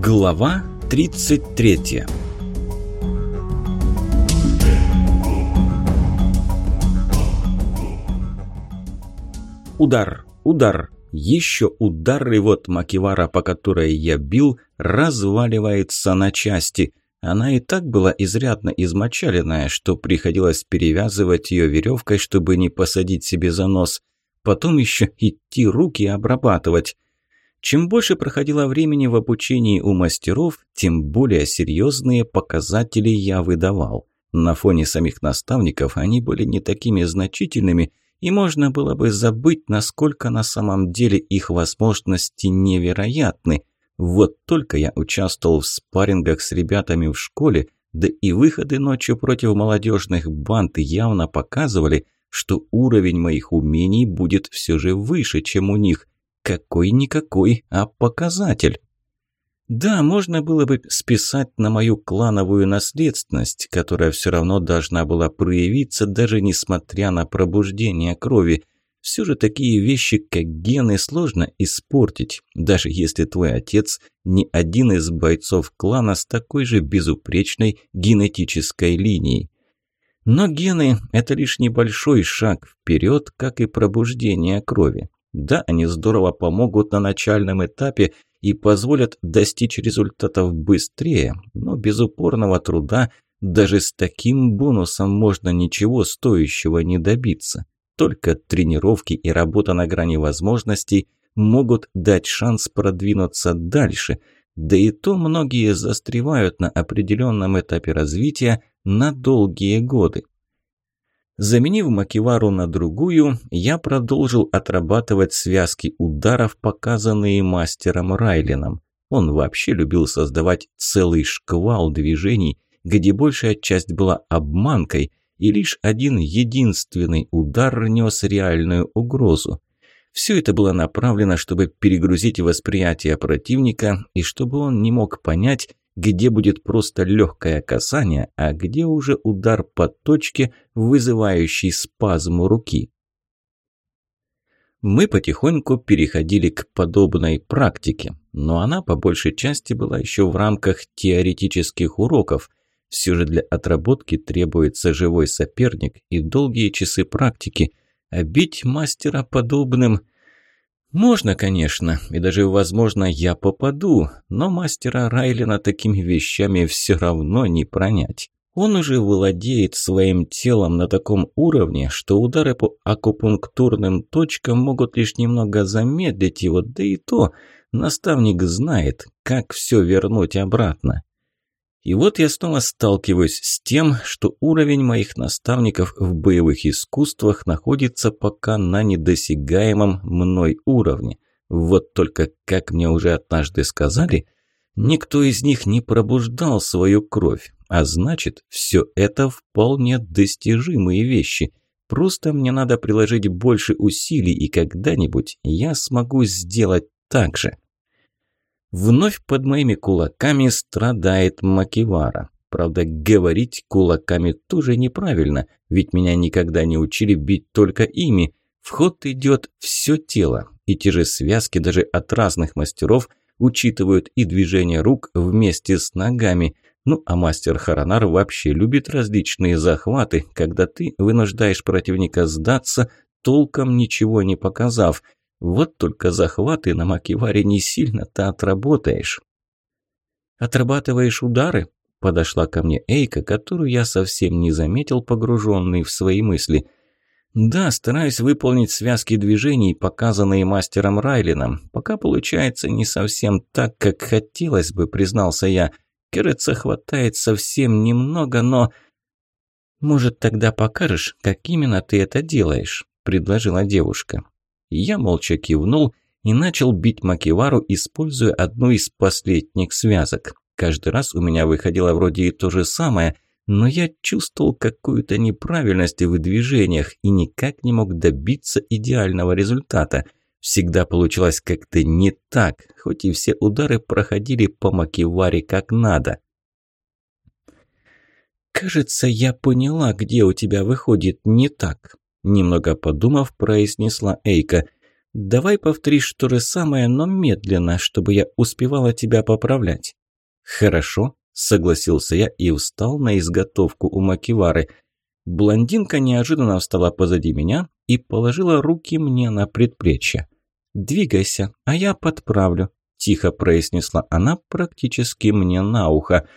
Глава 33 Удар, удар, еще удар, и вот макивара, по которой я бил, разваливается на части. Она и так была изрядно измочаленная, что приходилось перевязывать ее веревкой, чтобы не посадить себе за нос. Потом еще идти руки обрабатывать. Чем больше проходило времени в обучении у мастеров, тем более серьезные показатели я выдавал. На фоне самих наставников они были не такими значительными, и можно было бы забыть, насколько на самом деле их возможности невероятны. Вот только я участвовал в спаррингах с ребятами в школе, да и выходы ночью против молодежных банд явно показывали, что уровень моих умений будет все же выше, чем у них – какой-никакой, а показатель. Да, можно было бы списать на мою клановую наследственность, которая все равно должна была проявиться, даже несмотря на пробуждение крови. Все же такие вещи, как гены, сложно испортить, даже если твой отец не один из бойцов клана с такой же безупречной генетической линией. Но гены – это лишь небольшой шаг вперед, как и пробуждение крови. Да, они здорово помогут на начальном этапе и позволят достичь результатов быстрее, но без упорного труда даже с таким бонусом можно ничего стоящего не добиться. Только тренировки и работа на грани возможностей могут дать шанс продвинуться дальше, да и то многие застревают на определенном этапе развития на долгие годы. Заменив макивару на другую, я продолжил отрабатывать связки ударов, показанные мастером Райлином. Он вообще любил создавать целый шквал движений, где большая часть была обманкой, и лишь один единственный удар нес реальную угрозу. Все это было направлено, чтобы перегрузить восприятие противника и чтобы он не мог понять, где будет просто легкое касание, а где уже удар по точке, вызывающий спазм руки. Мы потихоньку переходили к подобной практике, но она по большей части была еще в рамках теоретических уроков. Все же для отработки требуется живой соперник и долгие часы практики, а бить мастера подобным – можно, конечно, и даже, возможно, я попаду, но мастера Райлина такими вещами все равно не пронять. Он уже владеет своим телом на таком уровне, что удары по акупунктурным точкам могут лишь немного замедлить его, да и то наставник знает, как все вернуть обратно. И вот я снова сталкиваюсь с тем, что уровень моих наставников в боевых искусствах находится пока на недосягаемом мной уровне. Вот только, как мне уже однажды сказали, никто из них не пробуждал свою кровь, а значит, все это вполне достижимые вещи. Просто мне надо приложить больше усилий, и когда-нибудь я смогу сделать так же. Вновь под моими кулаками страдает Макивара. Правда, говорить кулаками тоже неправильно, ведь меня никогда не учили бить только ими. В ход идет все тело, и те же связки даже от разных мастеров учитывают и движение рук вместе с ногами. Ну, а мастер Харанар вообще любит различные захваты, когда ты вынуждаешь противника сдаться, толком ничего не показав – вот только захваты на Макиваре не сильно-то отработаешь. «Отрабатываешь удары?» – подошла ко мне Эйка, которую я совсем не заметил, погруженный в свои мысли. «Да, стараюсь выполнить связки движений, показанные мастером Райлином. Пока получается не совсем так, как хотелось бы», – признался я. «Кажется, хватает совсем немного, но...» «Может, тогда покажешь, как именно ты это делаешь?» – предложила девушка. Я молча кивнул и начал бить Макивару, используя одну из последних связок. Каждый раз у меня выходило вроде и то же самое, но я чувствовал какую-то неправильность в движениях и никак не мог добиться идеального результата. Всегда получалось как-то не так, хоть и все удары проходили по Макиваре как надо. «Кажется, я поняла, где у тебя выходит не так», Немного подумав, произнесла Эйка. Давай повторишь то же самое, но медленно, чтобы я успевала тебя поправлять». «Хорошо», – согласился я и встал на изготовку у Макивары. Блондинка неожиданно встала позади меня и положила руки мне на предплечье. «Двигайся, а я подправлю», – тихо произнесла она практически мне на ухо.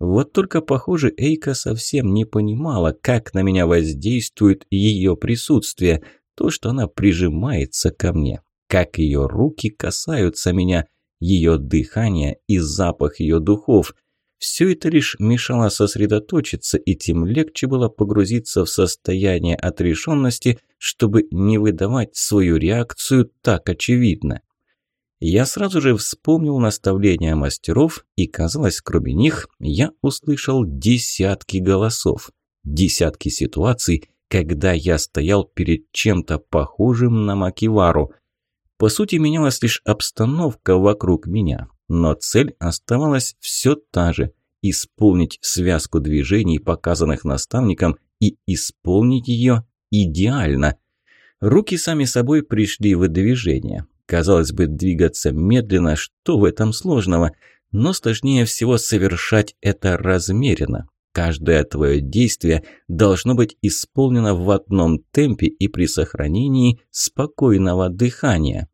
Вот только, похоже, Эйка совсем не понимала, как на меня воздействует ее присутствие, то, что она прижимается ко мне, как ее руки касаются меня, ее дыхание и запах ее духов. Все это лишь мешало сосредоточиться, и тем легче было погрузиться в состояние отрешенности, чтобы не выдавать свою реакцию так очевидно. Я сразу же вспомнил наставления мастеров, и, казалось, кроме них, я услышал десятки голосов, десятки ситуаций, когда я стоял перед чем-то похожим на Макивару. По сути, менялась лишь обстановка вокруг меня, но цель оставалась все та же – исполнить связку движений, показанных наставником, и исполнить ее идеально. Руки сами собой пришли в движение. Казалось бы, двигаться медленно, что в этом сложного? Но сложнее всего совершать это размеренно. Каждое твое действие должно быть исполнено в одном темпе и при сохранении спокойного дыхания.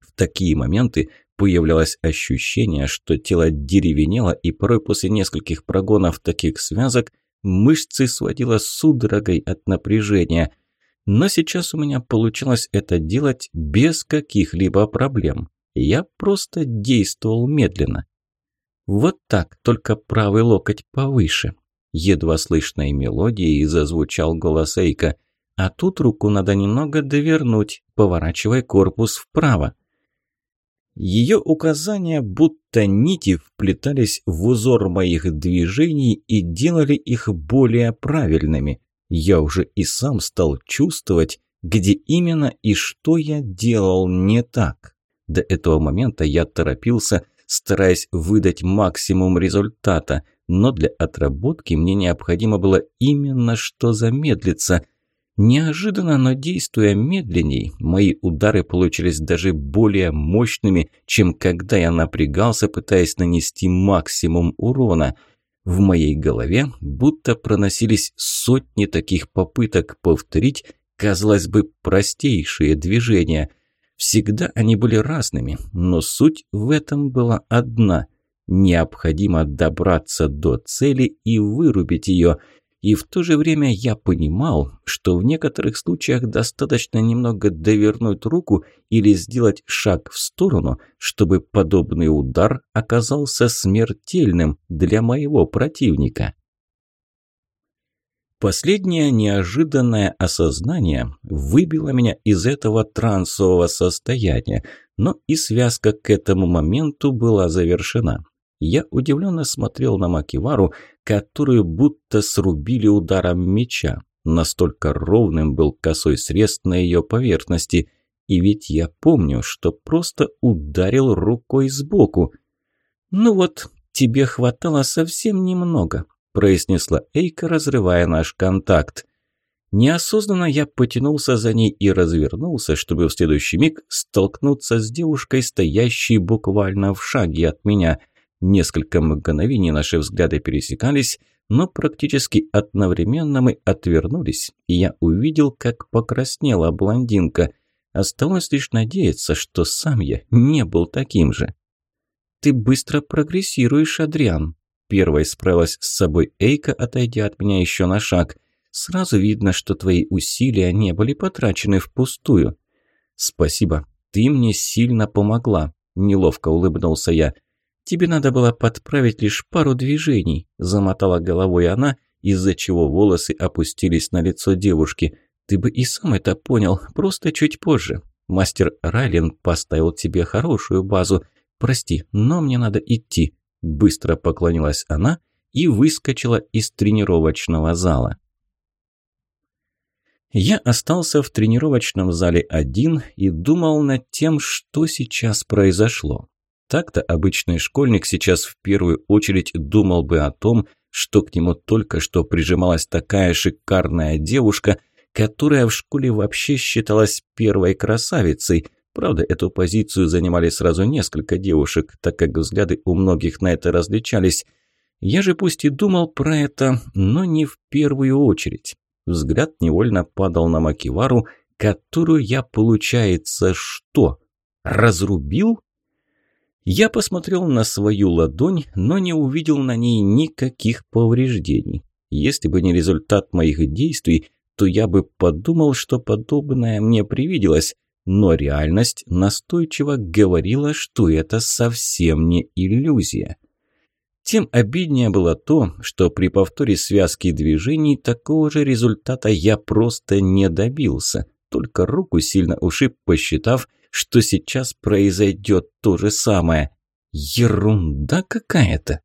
В такие моменты появлялось ощущение, что тело деревенело, и порой после нескольких прогонов таких связок мышцы сводило судорогой от напряжения – но сейчас у меня получилось это делать без каких-либо проблем. Я просто действовал медленно. Вот так, только правый локоть повыше. Едва слышной мелодией зазвучал голос Эйка. А тут руку надо немного довернуть, поворачивая корпус вправо. Ее указания будто нити вплетались в узор моих движений и делали их более правильными я уже и сам стал чувствовать, где именно и что я делал не так. До этого момента я торопился, стараясь выдать максимум результата, но для отработки мне необходимо было именно что замедлиться. Неожиданно, но действуя медленней, мои удары получились даже более мощными, чем когда я напрягался, пытаясь нанести максимум урона – в моей голове будто проносились сотни таких попыток повторить, казалось бы, простейшие движения. Всегда они были разными, но суть в этом была одна. Необходимо добраться до цели и вырубить ее – и в то же время я понимал, что в некоторых случаях достаточно немного довернуть руку или сделать шаг в сторону, чтобы подобный удар оказался смертельным для моего противника. Последнее неожиданное осознание выбило меня из этого трансового состояния, но и связка к этому моменту была завершена. Я удивленно смотрел на Макивару, которую будто срубили ударом меча. Настолько ровным был косой срез на ее поверхности. И ведь я помню, что просто ударил рукой сбоку. «Ну вот, тебе хватало совсем немного», – произнесла Эйка, разрывая наш контакт. Неосознанно я потянулся за ней и развернулся, чтобы в следующий миг столкнуться с девушкой, стоящей буквально в шаге от меня – Несколько мгновений наши взгляды пересекались, но практически одновременно мы отвернулись, и я увидел, как покраснела блондинка. Оставалось лишь надеяться, что сам я не был таким же. «Ты быстро прогрессируешь, Адриан», – первой справилась с собой Эйка, отойдя от меня еще на шаг. «Сразу видно, что твои усилия не были потрачены впустую». «Спасибо, ты мне сильно помогла», – неловко улыбнулся я. Тебе надо было подправить лишь пару движений», – замотала головой она, из-за чего волосы опустились на лицо девушки. «Ты бы и сам это понял, просто чуть позже. Мастер Райлен поставил тебе хорошую базу. Прости, но мне надо идти», – быстро поклонилась она и выскочила из тренировочного зала. Я остался в тренировочном зале один и думал над тем, что сейчас произошло. Так-то обычный школьник сейчас в первую очередь думал бы о том, что к нему только что прижималась такая шикарная девушка, которая в школе вообще считалась первой красавицей. Правда, эту позицию занимали сразу несколько девушек, так как взгляды у многих на это различались. Я же пусть и думал про это, но не в первую очередь. Взгляд невольно падал на Макивару, которую я, получается, что? Разрубил? Я посмотрел на свою ладонь, но не увидел на ней никаких повреждений. Если бы не результат моих действий, то я бы подумал, что подобное мне привиделось, но реальность настойчиво говорила, что это совсем не иллюзия. Тем обиднее было то, что при повторе связки движений такого же результата я просто не добился, только руку сильно ушиб, посчитав, что сейчас произойдет то же самое. Ерунда какая-то.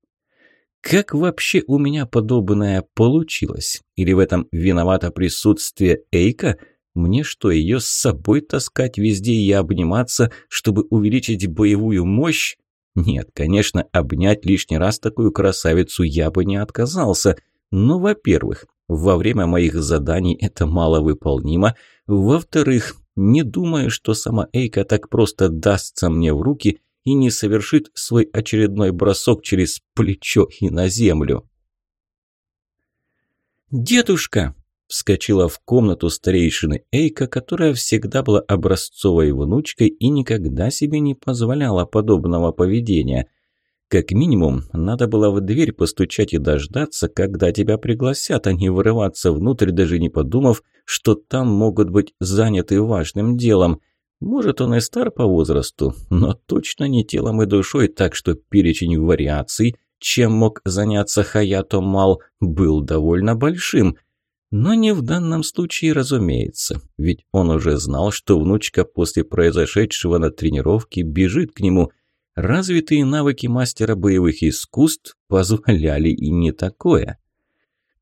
Как вообще у меня подобное получилось? Или в этом виновато присутствие Эйка? Мне что, ее с собой таскать везде и обниматься, чтобы увеличить боевую мощь? Нет, конечно, обнять лишний раз такую красавицу я бы не отказался. Но, во-первых, во время моих заданий это маловыполнимо. Во-вторых, не думаю, что сама Эйка так просто дастся мне в руки и не совершит свой очередной бросок через плечо и на землю. «Дедушка!» – вскочила в комнату старейшины Эйка, которая всегда была образцовой внучкой и никогда себе не позволяла подобного поведения. Как минимум, надо было в дверь постучать и дождаться, когда тебя пригласят, а не вырываться внутрь, даже не подумав, что там могут быть заняты важным делом – может, он и стар по возрасту, но точно не телом и душой, так что перечень вариаций, чем мог заняться Хаято Мал, был довольно большим. Но не в данном случае, разумеется, ведь он уже знал, что внучка после произошедшего на тренировке бежит к нему. Развитые навыки мастера боевых искусств позволяли и не такое.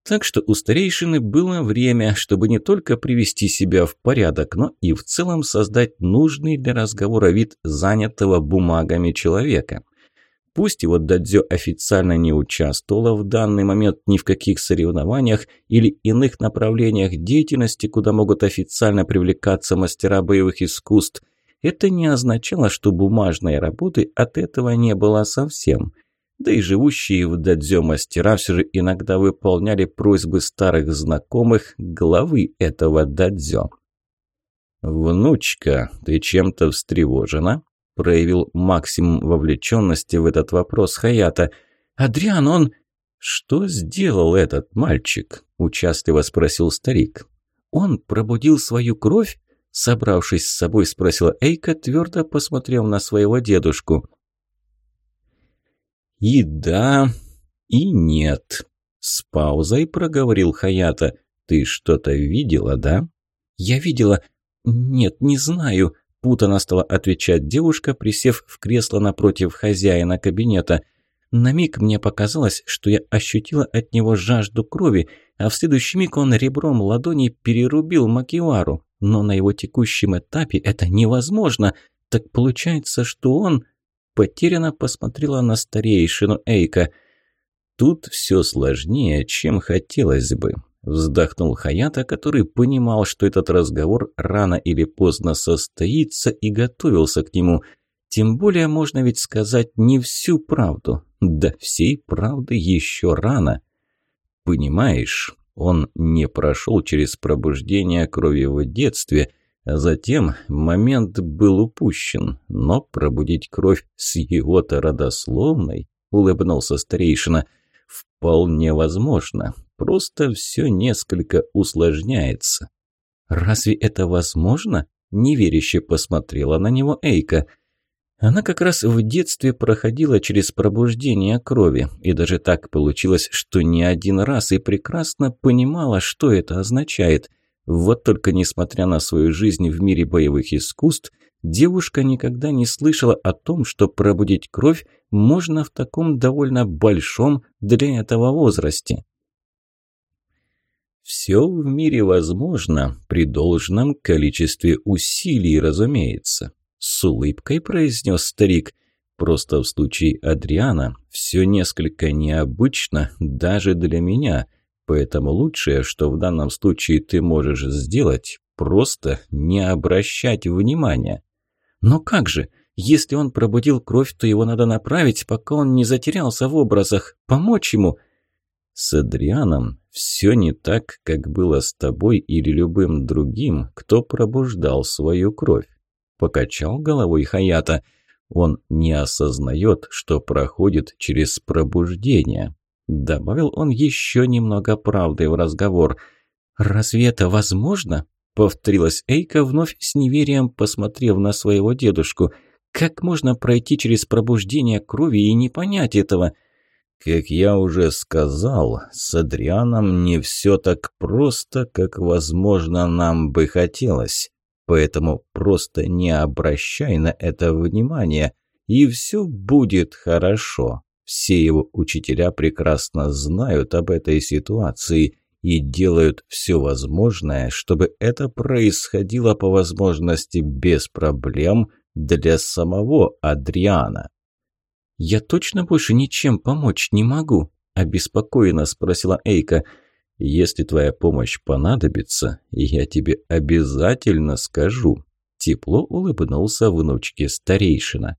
Так что у старейшины было время, чтобы не только привести себя в порядок, но и в целом создать нужный для разговора вид занятого бумагами человека. Пусть его дадзё официально не участвовала в данный момент ни в каких соревнованиях или иных направлениях деятельности, куда могут официально привлекаться мастера боевых искусств, это не означало, что бумажной работы от этого не было совсем – да и живущие в дадзё мастера все же иногда выполняли просьбы старых знакомых главы этого дадзё. «Внучка, ты чем-то встревожена?» – проявил максимум вовлеченности в этот вопрос Хаята. «Адриан, он...» «Что сделал этот мальчик?» – участливо спросил старик. «Он пробудил свою кровь?» – собравшись с собой, спросила Эйка, твердо посмотрев на своего дедушку. И да, и нет. С паузой проговорил Хаята. Ты что-то видела, да? Я видела. Нет, не знаю. Путано стала отвечать девушка, присев в кресло напротив хозяина кабинета. На миг мне показалось, что я ощутила от него жажду крови, а в следующий миг он ребром ладони перерубил Макивару. Но на его текущем этапе это невозможно. Так получается, что он потерянно посмотрела на старейшину Эйка. «Тут все сложнее, чем хотелось бы», – вздохнул Хаята, который понимал, что этот разговор рано или поздно состоится и готовился к нему. Тем более можно ведь сказать не всю правду. Да всей правды еще рано. Понимаешь, он не прошел через пробуждение крови в детстве – Затем момент был упущен, но пробудить кровь с его-то родословной, улыбнулся старейшина, вполне возможно. Просто все несколько усложняется. «Разве это возможно?» – неверяще посмотрела на него Эйка. Она как раз в детстве проходила через пробуждение крови, и даже так получилось, что не один раз и прекрасно понимала, что это означает – вот только несмотря на свою жизнь в мире боевых искусств, девушка никогда не слышала о том, что пробудить кровь можно в таком довольно большом для этого возрасте. Все в мире возможно при должном количестве усилий, разумеется. С улыбкой произнес старик. Просто в случае Адриана все несколько необычно даже для меня – Поэтому лучшее, что в данном случае ты можешь сделать, просто не обращать внимания. Но как же? Если он пробудил кровь, то его надо направить, пока он не затерялся в образах, помочь ему. С Адрианом все не так, как было с тобой или любым другим, кто пробуждал свою кровь. Покачал головой Хаята. Он не осознает, что проходит через пробуждение. Добавил он еще немного правды в разговор. «Разве это возможно?» Повторилась Эйка, вновь с неверием посмотрев на своего дедушку. «Как можно пройти через пробуждение крови и не понять этого?» Как я уже сказал, с Адрианом не все так просто, как, возможно, нам бы хотелось. Поэтому просто не обращай на это внимания, и все будет хорошо. Все его учителя прекрасно знают об этой ситуации и делают все возможное, чтобы это происходило по возможности без проблем для самого Адриана. «Я точно больше ничем помочь не могу?» – обеспокоенно спросила Эйка. «Если твоя помощь понадобится, я тебе обязательно скажу». Тепло улыбнулся внучке старейшина.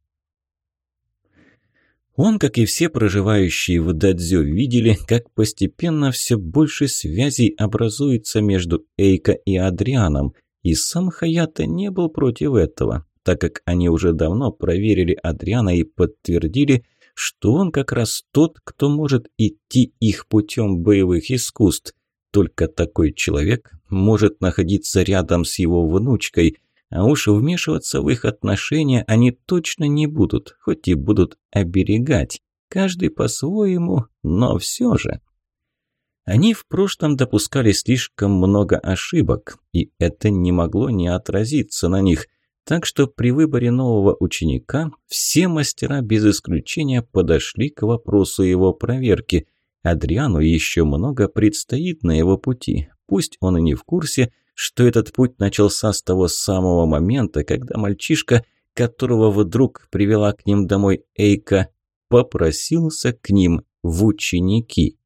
Он, как и все проживающие в Дадзё, видели, как постепенно все больше связей образуется между Эйка и Адрианом, и сам Хаята не был против этого так как они уже давно проверили Адриана и подтвердили, что он как раз тот, кто может идти их путем боевых искусств. Только такой человек может находиться рядом с его внучкой, а уж вмешиваться в их отношения они точно не будут, хоть и будут оберегать. Каждый по-своему, но все же. Они в прошлом допускали слишком много ошибок, и это не могло не отразиться на них. Так что при выборе нового ученика все мастера без исключения подошли к вопросу его проверки. Адриану еще много предстоит на его пути. Пусть он и не в курсе, что этот путь начался с того самого момента, когда мальчишка, которого вдруг привела к ним домой Эйка, попросился к ним в ученики.